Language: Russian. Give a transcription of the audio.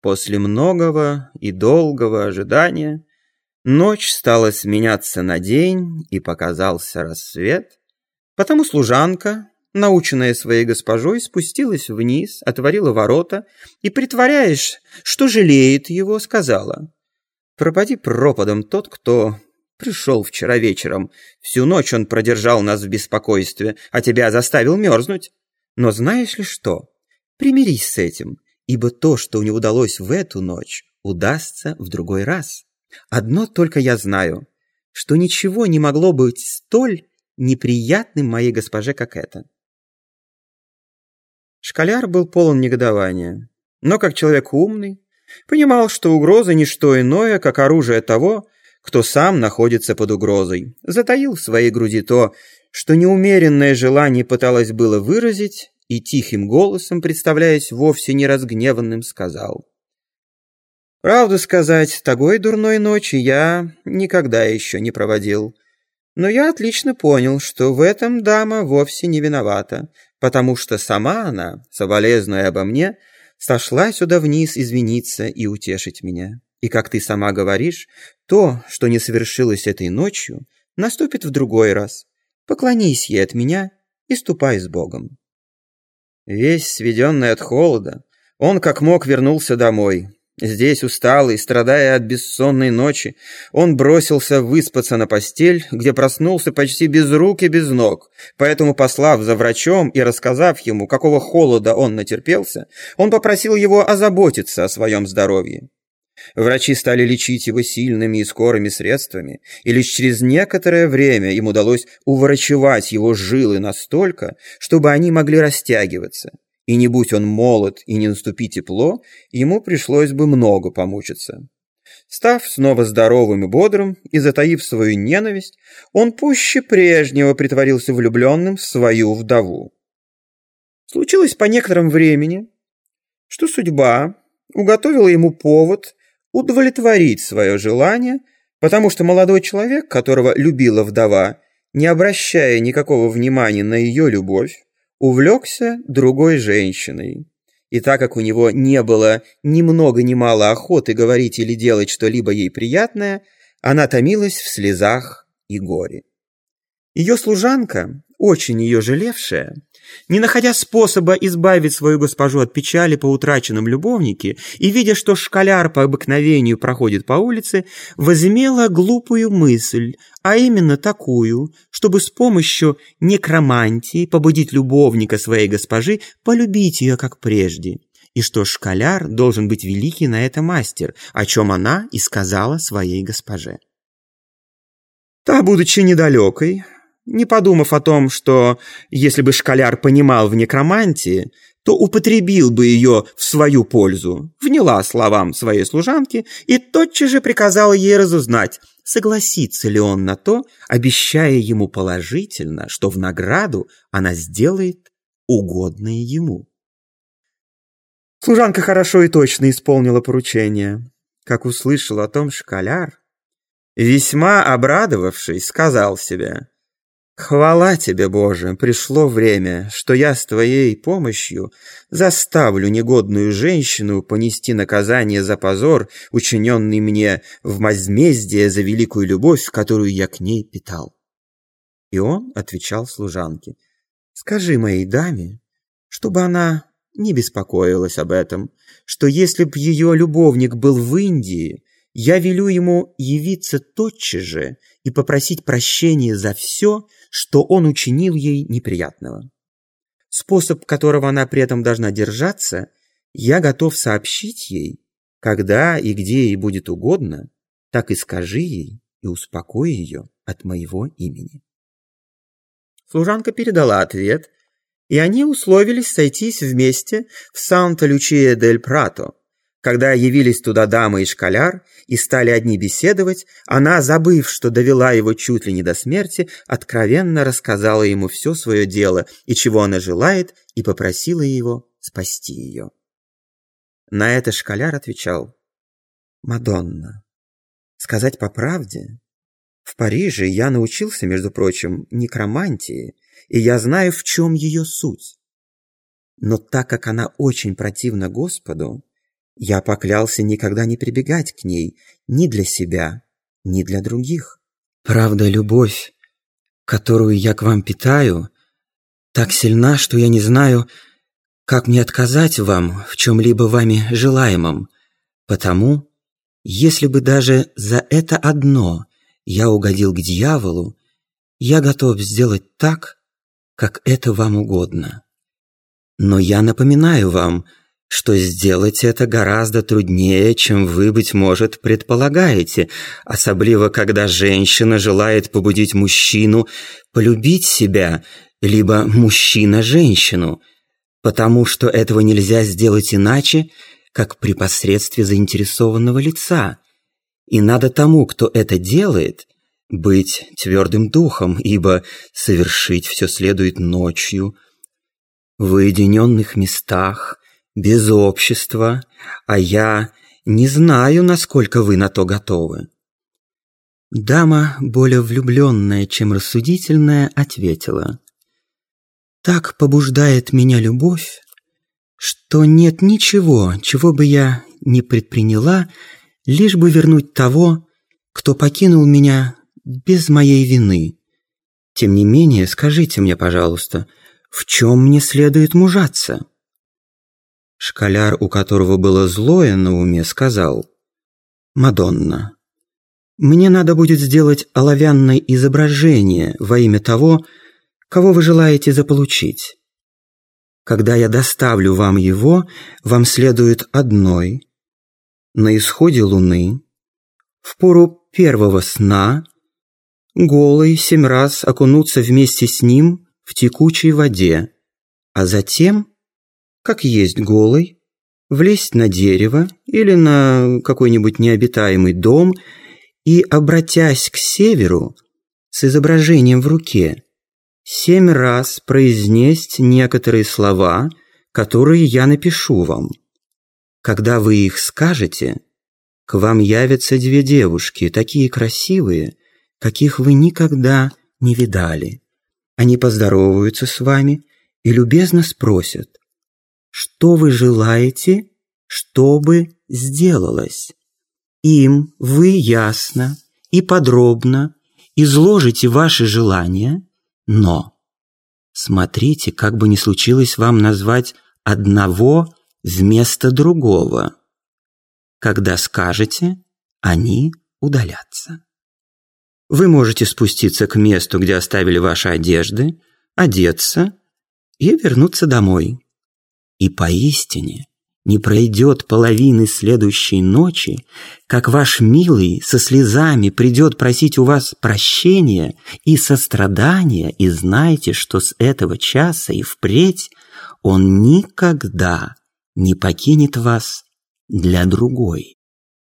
После многого и долгого ожидания ночь стала сменяться на день, и показался рассвет. Потому служанка, наученная своей госпожой, спустилась вниз, отворила ворота и, притворяясь, что жалеет его, сказала, «Пропади пропадом тот, кто пришел вчера вечером. Всю ночь он продержал нас в беспокойстве, а тебя заставил мерзнуть. Но знаешь ли что? Примирись с этим ибо то, что не удалось в эту ночь, удастся в другой раз. Одно только я знаю, что ничего не могло быть столь неприятным моей госпоже, как это. Школяр был полон негодования, но как человек умный, понимал, что угроза не что иное, как оружие того, кто сам находится под угрозой, затаил в своей груди то, что неумеренное желание пыталось было выразить, и тихим голосом, представляясь вовсе не разгневанным, сказал. «Правду сказать, такой дурной ночи я никогда еще не проводил. Но я отлично понял, что в этом дама вовсе не виновата, потому что сама она, соболезнуя обо мне, сошла сюда вниз извиниться и утешить меня. И, как ты сама говоришь, то, что не совершилось этой ночью, наступит в другой раз. Поклонись ей от меня и ступай с Богом». Весь сведенный от холода, он как мог вернулся домой. Здесь, усталый, страдая от бессонной ночи, он бросился выспаться на постель, где проснулся почти без рук и без ног. Поэтому, послав за врачом и рассказав ему, какого холода он натерпелся, он попросил его озаботиться о своем здоровье. Врачи стали лечить его сильными и скорыми средствами, и лишь через некоторое время им удалось уворачивать его жилы настолько, чтобы они могли растягиваться. И не будь он молод и не наступи тепло, ему пришлось бы много помучиться. Став снова здоровым и бодрым и затаив свою ненависть, он пуще прежнего притворился влюбленным в свою вдову. Случилось по некотором времени, что судьба уготовила ему повод удовлетворить свое желание, потому что молодой человек, которого любила вдова, не обращая никакого внимания на ее любовь, увлекся другой женщиной. И так как у него не было ни много ни мало охоты говорить или делать что-либо ей приятное, она томилась в слезах и горе. Ее служанка, очень ее жалевшая, не находя способа избавить свою госпожу от печали по утраченном любовнике и видя, что школяр по обыкновению проходит по улице, возымела глупую мысль, а именно такую, чтобы с помощью некромантии побудить любовника своей госпожи полюбить ее как прежде, и что школяр должен быть великий на это мастер, о чем она и сказала своей госпоже. Та, будучи недалекой, не подумав о том, что если бы школяр понимал в некромантии, то употребил бы ее в свою пользу, вняла словам своей служанки и тотчас же приказала ей разузнать, согласится ли он на то, обещая ему положительно, что в награду она сделает угодное ему. Служанка хорошо и точно исполнила поручение. Как услышал о том школяр, весьма обрадовавшись, сказал себе — Хвала тебе, Боже, пришло время, что я с твоей помощью заставлю негодную женщину понести наказание за позор, учиненный мне в возмездие за великую любовь, которую я к ней питал. И он отвечал служанке, «Скажи моей даме, чтобы она не беспокоилась об этом, что если б ее любовник был в Индии, я велю ему явиться тотчас же и попросить прощения за все, что он учинил ей неприятного. Способ, которого она при этом должна держаться, я готов сообщить ей, когда и где ей будет угодно, так и скажи ей и успокой ее от моего имени. Служанка передала ответ, и они условились сойтись вместе в Санта-Лючия-дель-Прато, когда явились туда дама и школяр и стали одни беседовать, она, забыв, что довела его чуть ли не до смерти, откровенно рассказала ему все свое дело и чего она желает, и попросила его спасти ее. На это школяр отвечал, «Мадонна, сказать по правде, в Париже я научился, между прочим, некромантии, и я знаю, в чем ее суть. Но так как она очень противна Господу, Я поклялся никогда не прибегать к ней ни для себя, ни для других. Правда, любовь, которую я к вам питаю, так сильна, что я не знаю, как мне отказать вам в чем-либо вами желаемом. Потому, если бы даже за это одно я угодил к дьяволу, я готов сделать так, как это вам угодно. Но я напоминаю вам, что сделать это гораздо труднее, чем вы, быть может, предполагаете, особливо когда женщина желает побудить мужчину полюбить себя, либо мужчина женщину, потому что этого нельзя сделать иначе, как при посредстве заинтересованного лица. И надо тому, кто это делает, быть твердым духом, ибо совершить все следует ночью, в уединенных местах, без общества, а я не знаю, насколько вы на то готовы». Дама, более влюбленная, чем рассудительная, ответила. «Так побуждает меня любовь, что нет ничего, чего бы я не предприняла, лишь бы вернуть того, кто покинул меня без моей вины. Тем не менее, скажите мне, пожалуйста, в чем мне следует мужаться?» Школяр, у которого было злое на уме, сказал «Мадонна, мне надо будет сделать оловянное изображение во имя того, кого вы желаете заполучить. Когда я доставлю вам его, вам следует одной, на исходе луны, в пору первого сна, голый семь раз окунуться вместе с ним в текучей воде, а затем как есть голый, влезть на дерево или на какой-нибудь необитаемый дом и, обратясь к северу, с изображением в руке, семь раз произнесть некоторые слова, которые я напишу вам. Когда вы их скажете, к вам явятся две девушки, такие красивые, каких вы никогда не видали. Они поздороваются с вами и любезно спросят, что вы желаете, чтобы сделалось. Им вы ясно и подробно изложите ваши желания, но смотрите, как бы ни случилось вам назвать одного вместо другого. Когда скажете, они удалятся. Вы можете спуститься к месту, где оставили ваши одежды, одеться и вернуться домой. И поистине не пройдет половины следующей ночи, как ваш милый со слезами придет просить у вас прощения и сострадания, и знайте, что с этого часа и впредь он никогда не покинет вас для другой.